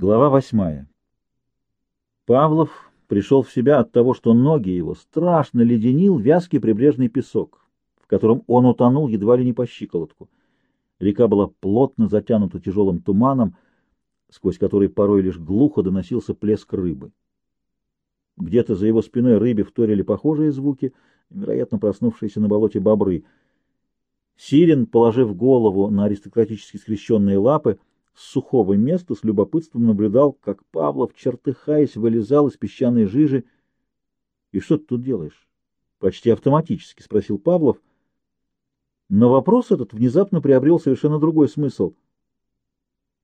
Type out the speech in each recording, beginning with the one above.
Глава восьмая. Павлов пришел в себя от того, что ноги его страшно леденил вязкий прибрежный песок, в котором он утонул едва ли не по щиколотку. Река была плотно затянута тяжелым туманом, сквозь который порой лишь глухо доносился плеск рыбы. Где-то за его спиной рыбе вторили похожие звуки, вероятно, проснувшиеся на болоте бобры. Сирин, положив голову на аристократически скрещенные лапы, с сухого места с любопытством наблюдал, как Павлов, чертыхаясь, вылезал из песчаной жижи. — И что ты тут делаешь? — почти автоматически спросил Павлов. Но вопрос этот внезапно приобрел совершенно другой смысл.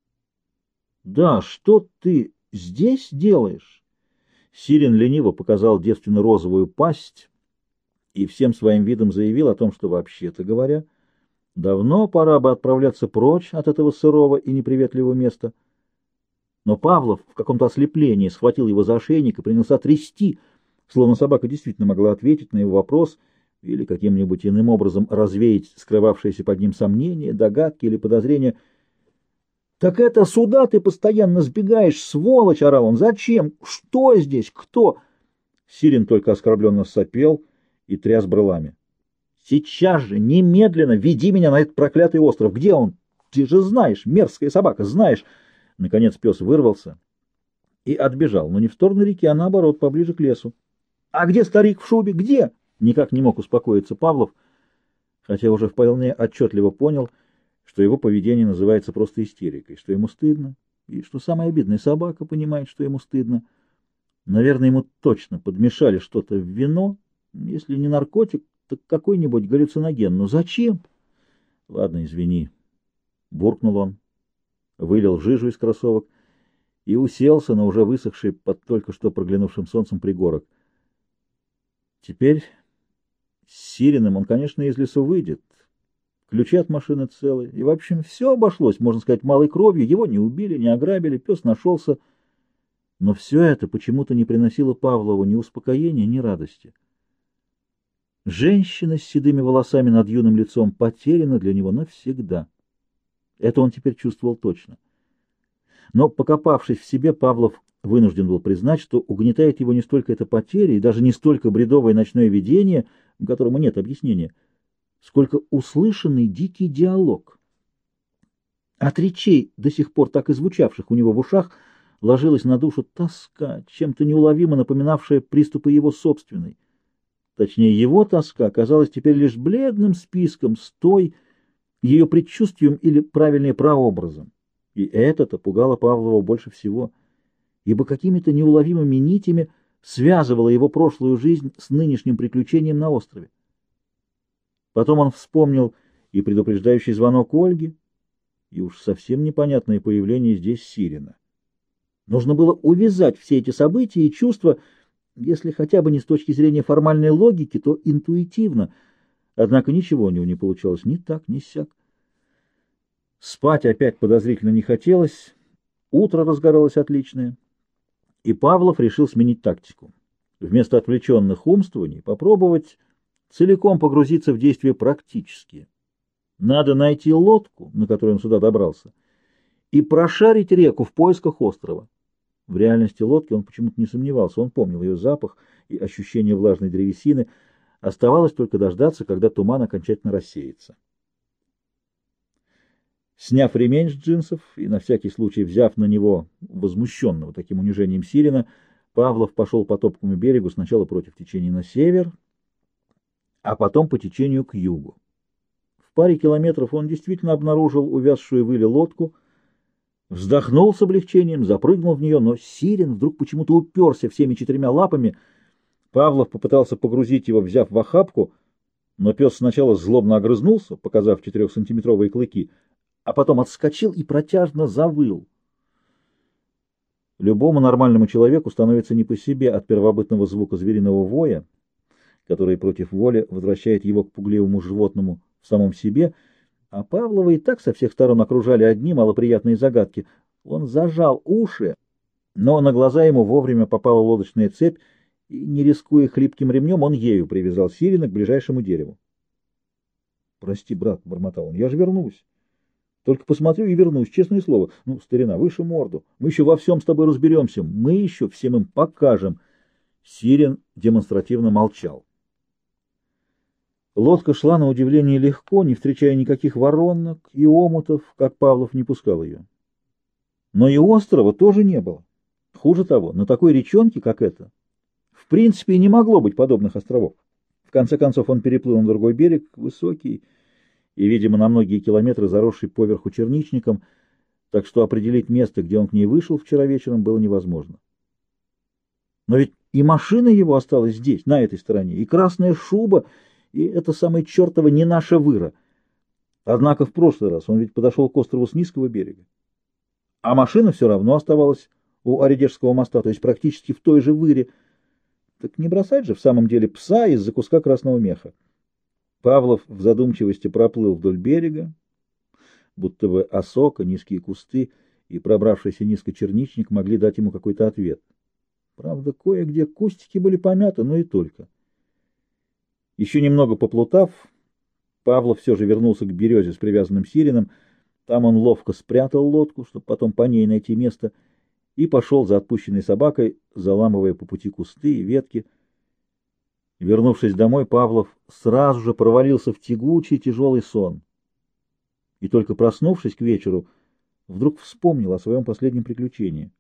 — Да, что ты здесь делаешь? Сирин лениво показал девственно-розовую пасть и всем своим видом заявил о том, что, вообще-то говоря, — Давно пора бы отправляться прочь от этого сырого и неприветливого места. Но Павлов в каком-то ослеплении схватил его за ошейник и принялся трясти, словно собака действительно могла ответить на его вопрос или каким-нибудь иным образом развеять скрывавшиеся под ним сомнения, догадки или подозрения. «Так это сюда ты постоянно сбегаешь, сволочь!» — орал он. «Зачем? Что здесь? Кто?» Сирин только оскорбленно сопел и тряс брылами. Сейчас же, немедленно веди меня на этот проклятый остров. Где он? Ты же знаешь, мерзкая собака, знаешь. Наконец пес вырвался и отбежал, но не в сторону реки, а наоборот, поближе к лесу. А где старик в шубе? Где? Никак не мог успокоиться Павлов, хотя уже вполне отчетливо понял, что его поведение называется просто истерикой, что ему стыдно, и что самое обидное, собака понимает, что ему стыдно. Наверное, ему точно подмешали что-то в вино, если не наркотик, так какой-нибудь галлюциноген. Ну зачем? Ладно, извини. Буркнул он, вылил жижу из кроссовок и уселся на уже высохший под только что проглянувшим солнцем пригорок. Теперь с Сириным он, конечно, из лесу выйдет. Ключи от машины целы. И, в общем, все обошлось, можно сказать, малой кровью. Его не убили, не ограбили, пес нашелся. Но все это почему-то не приносило Павлову ни успокоения, ни радости. Женщина с седыми волосами над юным лицом потеряна для него навсегда. Это он теперь чувствовал точно. Но, покопавшись в себе, Павлов вынужден был признать, что угнетает его не столько эта потеря и даже не столько бредовое ночное видение, которому нет объяснения, сколько услышанный дикий диалог. От речей, до сих пор так и звучавших у него в ушах, ложилась на душу тоска, чем-то неуловимо напоминавшая приступы его собственной. Точнее, его тоска оказалась теперь лишь бледным списком с той, ее предчувствием или, правильнее, прообразом. И это-то пугало Павлова больше всего, ибо какими-то неуловимыми нитями связывала его прошлую жизнь с нынешним приключением на острове. Потом он вспомнил и предупреждающий звонок Ольги, и уж совсем непонятное появление здесь Сирина. Нужно было увязать все эти события и чувства, если хотя бы не с точки зрения формальной логики, то интуитивно. Однако ничего у него не получалось ни так, ни сяк. Спать опять подозрительно не хотелось, утро разгоралось отличное, и Павлов решил сменить тактику. Вместо отвлеченных умствований попробовать целиком погрузиться в действия практические. Надо найти лодку, на которой он сюда добрался, и прошарить реку в поисках острова. В реальности лодки он почему-то не сомневался, он помнил ее запах и ощущение влажной древесины. Оставалось только дождаться, когда туман окончательно рассеется. Сняв ремень с джинсов и на всякий случай взяв на него возмущенного таким унижением Сирина, Павлов пошел по топкому берегу сначала против течения на север, а потом по течению к югу. В паре километров он действительно обнаружил увязшую выли лодку — Вздохнул с облегчением, запрыгнул в нее, но Сирин вдруг почему-то уперся всеми четырьмя лапами. Павлов попытался погрузить его, взяв в охапку, но пес сначала злобно огрызнулся, показав четырехсантиметровые клыки, а потом отскочил и протяжно завыл. Любому нормальному человеку становится не по себе от первобытного звука звериного воя, который против воли возвращает его к пугливому животному в самом себе — а Павлова и так со всех сторон окружали одни малоприятные загадки. Он зажал уши, но на глаза ему вовремя попала лодочная цепь, и, не рискуя хлипким ремнем, он ею привязал Сирина к ближайшему дереву. — Прости, брат, — бормотал он, — я же вернусь. Только посмотрю и вернусь, честное слово. Ну, старина, выше морду. Мы еще во всем с тобой разберемся. Мы еще всем им покажем. Сирен демонстративно молчал. Лодка шла на удивление легко, не встречая никаких воронок и омутов, как Павлов не пускал ее. Но и острова тоже не было. Хуже того, на такой речонке, как эта, в принципе, не могло быть подобных островов. В конце концов он переплыл на другой берег, высокий и, видимо, на многие километры заросший поверху черничником, так что определить место, где он к ней вышел вчера вечером, было невозможно. Но ведь и машина его осталась здесь, на этой стороне, и красная шуба, и это самое чертово не наша выра. Однако в прошлый раз он ведь подошел к острову с низкого берега. А машина все равно оставалась у Оридежского моста, то есть практически в той же выре. Так не бросать же в самом деле пса из-за куска красного меха. Павлов в задумчивости проплыл вдоль берега, будто бы осока, низкие кусты и пробравшийся низко черничник могли дать ему какой-то ответ. Правда, кое-где кустики были помяты, но и только. Еще немного поплутав, Павлов все же вернулся к березе с привязанным сиреном. Там он ловко спрятал лодку, чтобы потом по ней найти место, и пошел за отпущенной собакой, заламывая по пути кусты и ветки. Вернувшись домой, Павлов сразу же провалился в тягучий тяжелый сон. И только проснувшись к вечеру, вдруг вспомнил о своем последнем приключении.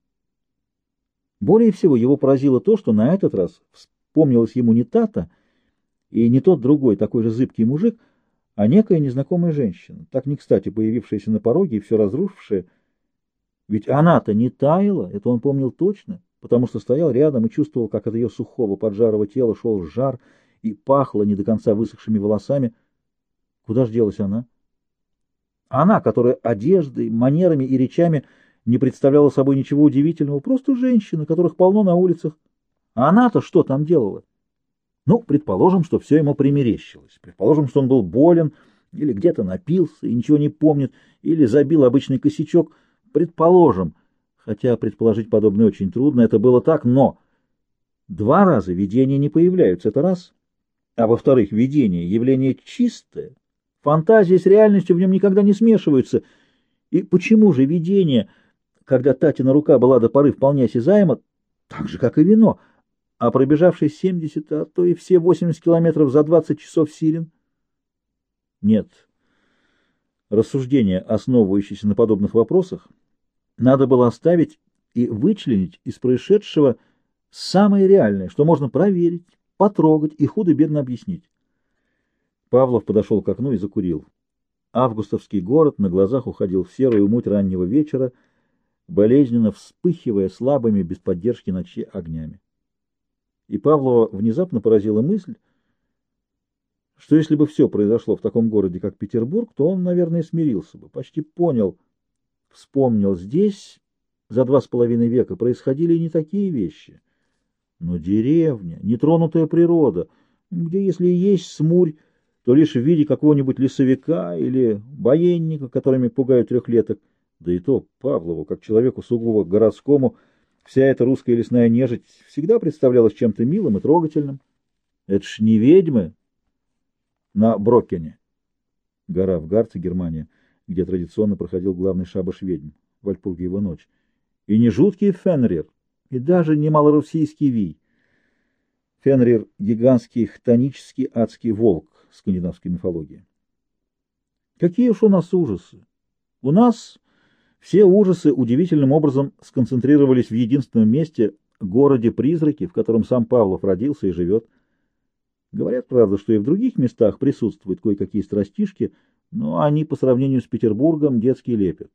Более всего его поразило то, что на этот раз вспомнилось ему не Тата, и не тот другой, такой же зыбкий мужик, а некая незнакомая женщина, так не кстати появившаяся на пороге и все разрушившая. Ведь она-то не таяла, это он помнил точно, потому что стоял рядом и чувствовал, как от ее сухого поджарого тела шел жар и пахло не до конца высохшими волосами. Куда ж делась она? Она, которая одеждой, манерами и речами не представляла собой ничего удивительного, просто женщина, которых полно на улицах. А она-то что там делала? Ну, предположим, что все ему примерещилось. Предположим, что он был болен или где-то напился и ничего не помнит, или забил обычный косячок. Предположим, хотя предположить подобное очень трудно, это было так, но два раза видения не появляются, это раз. А во-вторых, видение — явление чистое, фантазия с реальностью в нем никогда не смешиваются. И почему же видение, когда Татина рука была до поры вполне осязаема, так же, как и вино — а пробежавший 70, а то и все 80 километров за 20 часов силен? Нет. Рассуждения, основывающиеся на подобных вопросах, надо было оставить и вычленить из происшедшего самое реальное, что можно проверить, потрогать и худо-бедно объяснить. Павлов подошел к окну и закурил. Августовский город на глазах уходил в серую муть раннего вечера, болезненно вспыхивая слабыми без поддержки ночи огнями и Павлова внезапно поразила мысль, что если бы все произошло в таком городе, как Петербург, то он, наверное, смирился бы, почти понял, вспомнил, здесь за два с половиной века происходили не такие вещи. Но деревня, нетронутая природа, где, если и есть смурь, то лишь в виде какого-нибудь лесовика или военника, которыми пугают трехлеток, да и то Павлову, как человеку сугубо городскому, Вся эта русская лесная нежить всегда представлялась чем-то милым и трогательным. Это ж не ведьмы на Броккене. Гора в Гарце, Германия, где традиционно проходил главный шабаш ведьм, Вальпургиева ночь. И не жуткий Фенрир, и даже не малороссийский Вий. Фенрир — гигантский хтонический адский волк скандинавской мифологии. Какие уж у нас ужасы! У нас все ужасы удивительным образом сконцентрировались в единственном месте — городе-призраке, в котором сам Павлов родился и живет. Говорят, правда, что и в других местах присутствуют кое-какие страстишки, но они по сравнению с Петербургом детский лепет.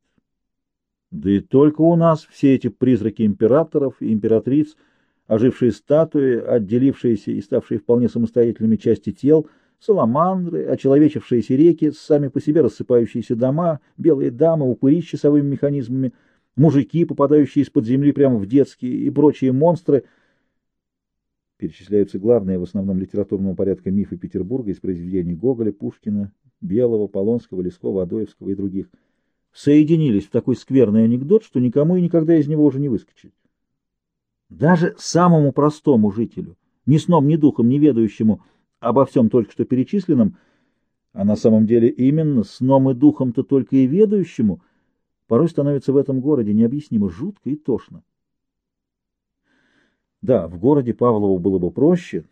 Да и только у нас все эти призраки императоров и императриц, ожившие статуи, отделившиеся и ставшие вполне самостоятельными части тел — Саламандры, очеловечившиеся реки, сами по себе рассыпающиеся дома, белые дамы, упыри с часовыми механизмами, мужики, попадающие из-под земли прямо в детские и прочие монстры. Перечисляются главные в основном литературного порядка мифы Петербурга из произведений Гоголя, Пушкина, Белого, Полонского, Лескова, Адоевского и других. Соединились в такой скверный анекдот, что никому и никогда из него уже не выскочить. Даже самому простому жителю, ни сном, ни духом, ни ведающему, обо всем только что перечисленном, а на самом деле именно сном и духом-то только и ведающему порой становится в этом городе необъяснимо жутко и тошно. Да, в городе Павлову было бы проще,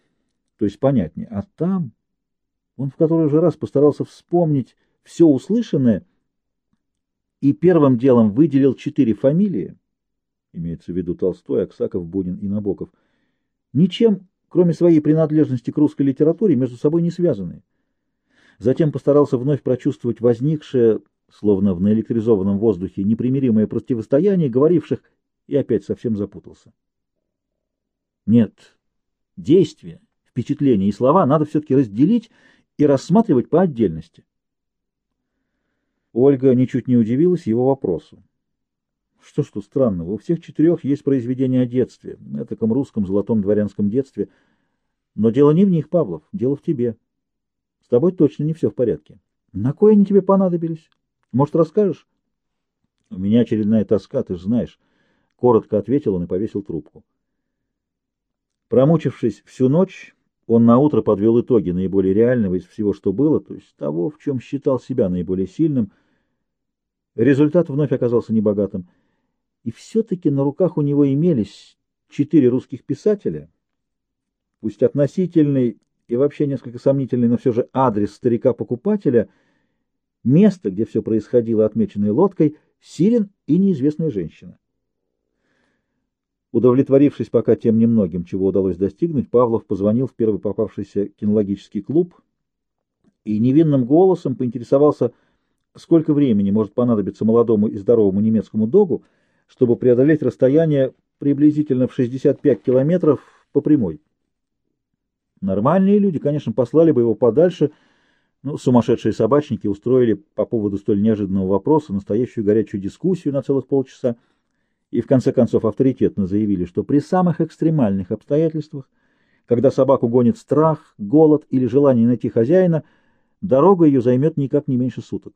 то есть понятнее, а там он в который же раз постарался вспомнить все услышанное и первым делом выделил четыре фамилии, имеется в виду Толстой, Аксаков, Бунин и Набоков, ничем, кроме своей принадлежности к русской литературе, между собой не связанные. Затем постарался вновь прочувствовать возникшее, словно в наэлектризованном воздухе, непримиримое противостояние говоривших, и опять совсем запутался. Нет, действия, впечатления и слова надо все-таки разделить и рассматривать по отдельности. Ольга ничуть не удивилась его вопросу. Что ж тут странного? У всех четырех есть произведения о детстве, этаком русском золотом дворянском детстве. Но дело не в них, Павлов, дело в тебе. С тобой точно не все в порядке. На кое они тебе понадобились? Может, расскажешь? У меня очередная тоска, ты же знаешь. Коротко ответил он и повесил трубку. Промучившись всю ночь, он наутро подвел итоги наиболее реального из всего, что было, то есть того, в чем считал себя наиболее сильным. Результат вновь оказался небогатым. И все-таки на руках у него имелись четыре русских писателя, пусть относительный и вообще несколько сомнительный, но все же адрес старика-покупателя, место, где все происходило, отмеченное лодкой, Сирен и неизвестная женщина. Удовлетворившись пока тем немногим, чего удалось достигнуть, Павлов позвонил в первый попавшийся кинологический клуб и невинным голосом поинтересовался, сколько времени может понадобиться молодому и здоровому немецкому догу, чтобы преодолеть расстояние приблизительно в 65 километров по прямой. Нормальные люди, конечно, послали бы его подальше, но сумасшедшие собачники устроили по поводу столь неожиданного вопроса настоящую горячую дискуссию на целых полчаса и в конце концов авторитетно заявили, что при самых экстремальных обстоятельствах, когда собаку гонит страх, голод или желание найти хозяина, дорога ее займет никак не меньше суток.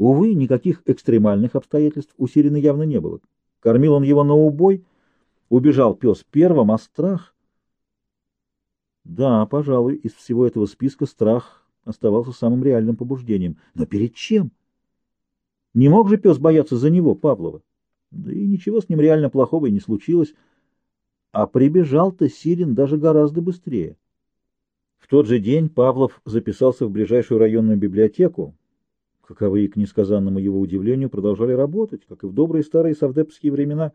Увы, никаких экстремальных обстоятельств у Сирины явно не было. Кормил он его на убой, убежал пес первым, а страх... Да, пожалуй, из всего этого списка страх оставался самым реальным побуждением. Но перед чем? Не мог же пес бояться за него, Павлова? Да и ничего с ним реально плохого и не случилось. А прибежал-то Сирин даже гораздо быстрее. В тот же день Павлов записался в ближайшую районную библиотеку, каковые, к несказанному его удивлению, продолжали работать, как и в добрые старые совдепские времена.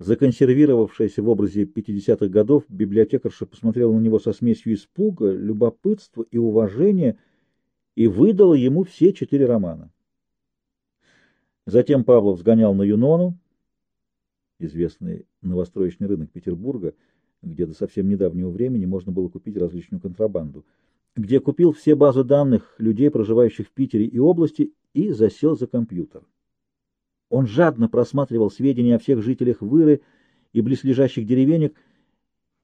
Законсервировавшаяся в образе 50-х годов, библиотекарша посмотрела на него со смесью испуга, любопытства и уважения и выдала ему все четыре романа. Затем Павлов сгонял на Юнону, известный новостроечный рынок Петербурга, где до совсем недавнего времени можно было купить различную контрабанду, где купил все базы данных людей, проживающих в Питере и области, и засел за компьютер. Он жадно просматривал сведения о всех жителях Выры и близлежащих деревенек,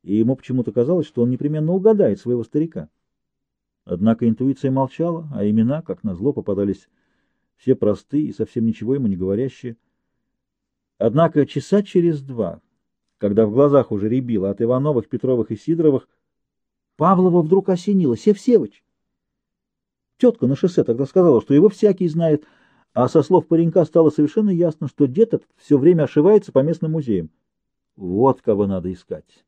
и ему почему-то казалось, что он непременно угадает своего старика. Однако интуиция молчала, а имена, как назло, попадались все простые и совсем ничего ему не говорящие. Однако часа через два, когда в глазах уже рябило от Ивановых, Петровых и Сидоровых, Павлова вдруг осенило. Севсевыч! Тетка на шоссе тогда сказала, что его всякий знает, а со слов паренька стало совершенно ясно, что дед этот все время ошивается по местным музеям. Вот кого надо искать.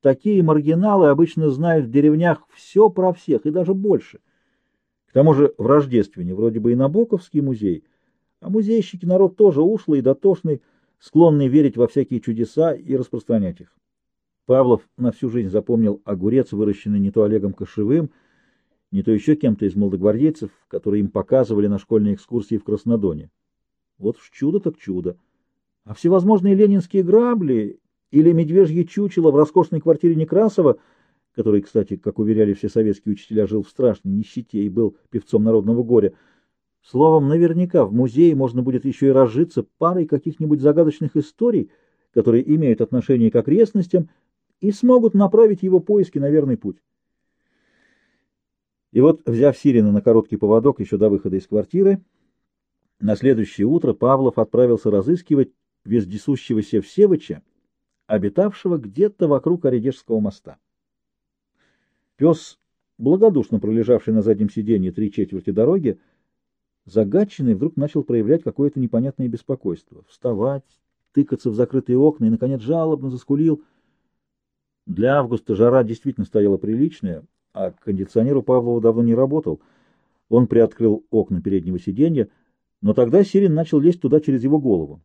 Такие маргиналы обычно знают в деревнях все про всех и даже больше — к тому же в Рождествене вроде бы и Набоковский музей, а музейщики народ тоже ушлый и дотошный, склонный верить во всякие чудеса и распространять их. Павлов на всю жизнь запомнил огурец, выращенный не то Олегом Кошевым, не то еще кем-то из молодогвардейцев, которые им показывали на школьной экскурсии в Краснодоне. Вот уж чудо так чудо. А всевозможные ленинские грабли или медвежье чучело в роскошной квартире Некрасова — который, кстати, как уверяли все советские учителя, жил в страшной нищете и был певцом народного горя. Словом, наверняка в музее можно будет еще и разжиться парой каких-нибудь загадочных историй, которые имеют отношение к окрестностям и смогут направить его поиски на верный путь. И вот, взяв Сирина на короткий поводок еще до выхода из квартиры, на следующее утро Павлов отправился разыскивать вездесущегося Всевыча, обитавшего где-то вокруг Оредежского моста. Пес благодушно пролежавший на заднем сиденье три четверти дороги, Загадченный вдруг начал проявлять какое-то непонятное беспокойство. Вставать, тыкаться в закрытые окна и, наконец, жалобно заскулил. Для августа жара действительно стояла приличная, а кондиционер у Павлова давно не работал. Он приоткрыл окна переднего сиденья, но тогда Сирин начал лезть туда через его голову.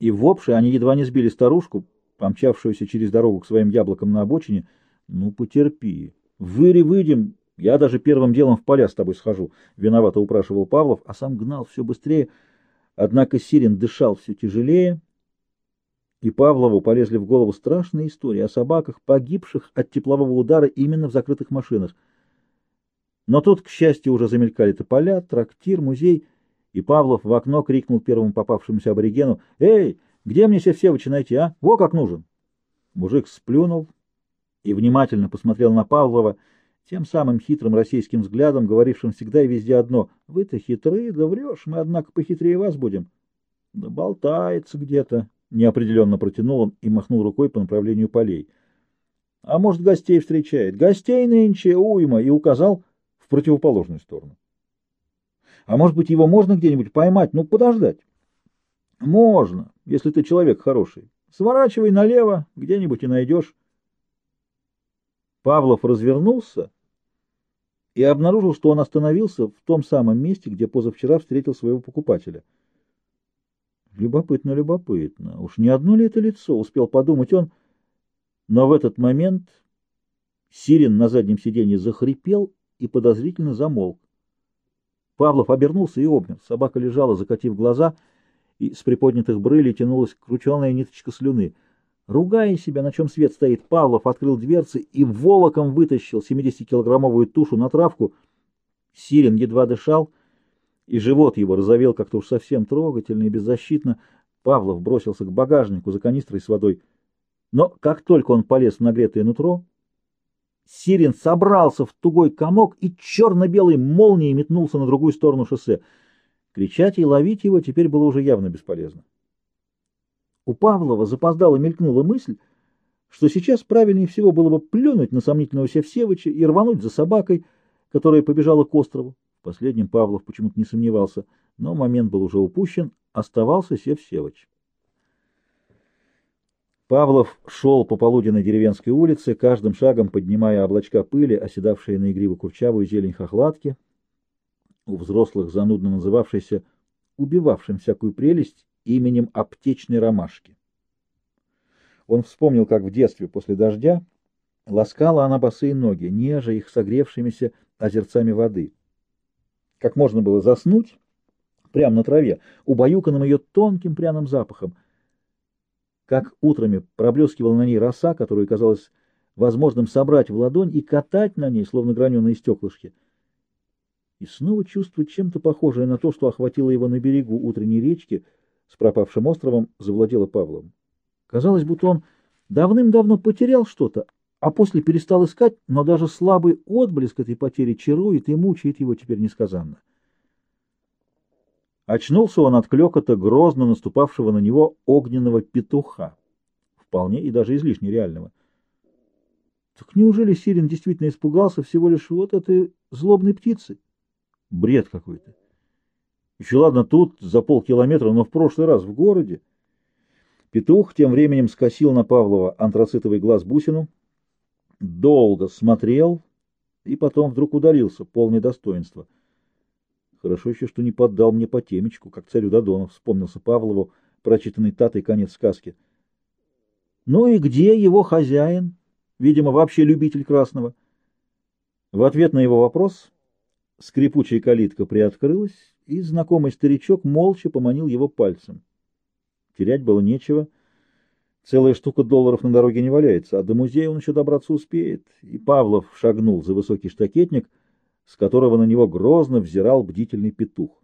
И в общем они едва не сбили старушку, помчавшуюся через дорогу к своим яблокам на обочине. «Ну, потерпи. Выри выйдем, я даже первым делом в поля с тобой схожу, — виновато упрашивал Павлов, а сам гнал все быстрее. Однако Сирин дышал все тяжелее, и Павлову полезли в голову страшные истории о собаках, погибших от теплового удара именно в закрытых машинах. Но тут, к счастью, уже замелькали тополя, трактир, музей, и Павлов в окно крикнул первому попавшемуся аборигену, «Эй, где мне Севсевыча найти, а? Во как нужен!» Мужик сплюнул и внимательно посмотрел на Павлова, — тем самым хитрым российским взглядом, говорившим всегда и везде одно «Вы-то хитрые, да врешь, мы, однако, похитрее вас будем». «Да болтается где-то», — неопределенно протянул он и махнул рукой по направлению полей. «А может, гостей встречает? Гостей нынче уйма!» и указал в противоположную сторону. «А может быть, его можно где-нибудь поймать? Ну, подождать?» «Можно, если ты человек хороший. Сворачивай налево, где-нибудь и найдешь». Павлов развернулся и обнаружил, что он остановился в том самом месте, где позавчера встретил своего покупателя. Любопытно, любопытно. Уж не одно ли это лицо, успел подумать он. Но в этот момент Сирин на заднем сиденье захрипел и подозрительно замолк. Павлов обернулся и обнял. Собака лежала, закатив глаза, и с приподнятых брылей тянулась крученая ниточка слюны — Ругая себя, на чем свет стоит, Павлов открыл дверцы и волоком вытащил 70-килограммовую тушу на травку. Сирин едва дышал, и живот его разовел как-то уж совсем трогательно и беззащитно. Павлов бросился к багажнику за канистрой с водой. Но как только он полез в нагретое нутро, Сирин собрался в тугой комок и черно-белой молнией метнулся на другую сторону шоссе. Кричать и ловить его теперь было уже явно бесполезно. У Павлова запоздала мелькнула мысль, что сейчас правильнее всего было бы плюнуть на сомнительного Севсевыча и рвануть за собакой, которая побежала к острову. В последнем Павлов почему-то не сомневался, но момент был уже упущен, оставался Севсевыч. Павлов шел по полуденной деревенской улице, каждым шагом поднимая облачка пыли, оседавшие на игриво-курчавую зелень хохлатки, у взрослых занудно называвшейся убивавшим всякую прелесть именем аптечной ромашки. Он вспомнил, как в детстве после дождя ласкала она босые ноги, нежа их согревшимися озерцами воды. Как можно было заснуть прямо на траве, убаюканным ее тонким пряным запахом. Как утрами проблескивала на ней роса, которую казалось возможным собрать в ладонь и катать на ней, словно граненые стеклышки. И снова чувствовать чем-то похожее на то, что охватило его на берегу утренней речки — с пропавшим островом завладела Павлом. Казалось, будто он давным-давно потерял что-то, а после перестал искать, но даже слабый отблеск этой потери чарует и мучает его теперь несказанно. Очнулся он от клекота грозно наступавшего на него огненного петуха, вполне и даже излишне реального. Так неужели Сирин действительно испугался всего лишь вот этой злобной птицы? Бред какой-то. Еще ладно тут, за полкилометра, но в прошлый раз в городе. Петух тем временем скосил на Павлова антрацитовый глаз бусину, долго смотрел и потом вдруг удалился, полный достоинства. Хорошо еще, что не поддал мне по темечку, как царю Додонов, вспомнился Павлову, прочитанный татой конец сказки. Ну и где его хозяин? Видимо, вообще любитель красного. В ответ на его вопрос скрипучая калитка приоткрылась, и знакомый старичок молча поманил его пальцем. Терять было нечего. Целая штука долларов на дороге не валяется, а до музея он еще добраться успеет. И Павлов шагнул за высокий штакетник, с которого на него грозно взирал бдительный петух.